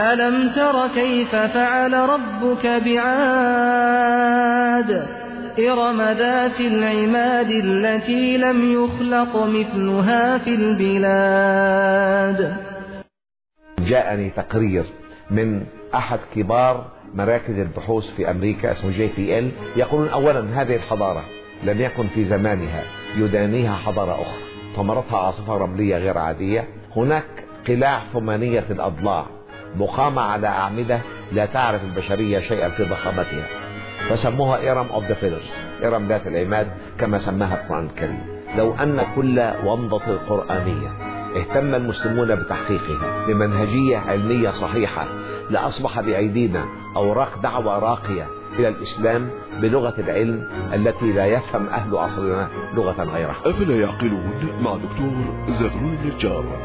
ألم تر كيف فعل ربك بعاد؟ إرم ذات العماد التي لم يخلق مثلها في البلاد. جاءني تقرير من أحد كبار مراكز البحوث في أمريكا اسمه جي بي إل. يقولون أولا هذه الحضارة لم يكن في زمانها يدانيها حضارة أخرى ثمرتها عاصفة رملية غير عادية. هناك قلاع ثمانية الأضلاع مقامة على أعمدة لا تعرف البشرية شيئا في ضخامتها. فسموها إرم أوف ذا فيلرز إرم ذات العماد كما سماها القرآن الكريم. لو أن كل ومضة قرآنية اهتم المسلمون بتحقيقها بمنهجية علمية صحيحة لأصبح بأيدينا أوراق دعوة راقية إلى الإسلام بلغة العلم التي لا يفهم أهل عصرنا لغة غيرها. أفلا يعقلون مع دكتور زغلول النجار.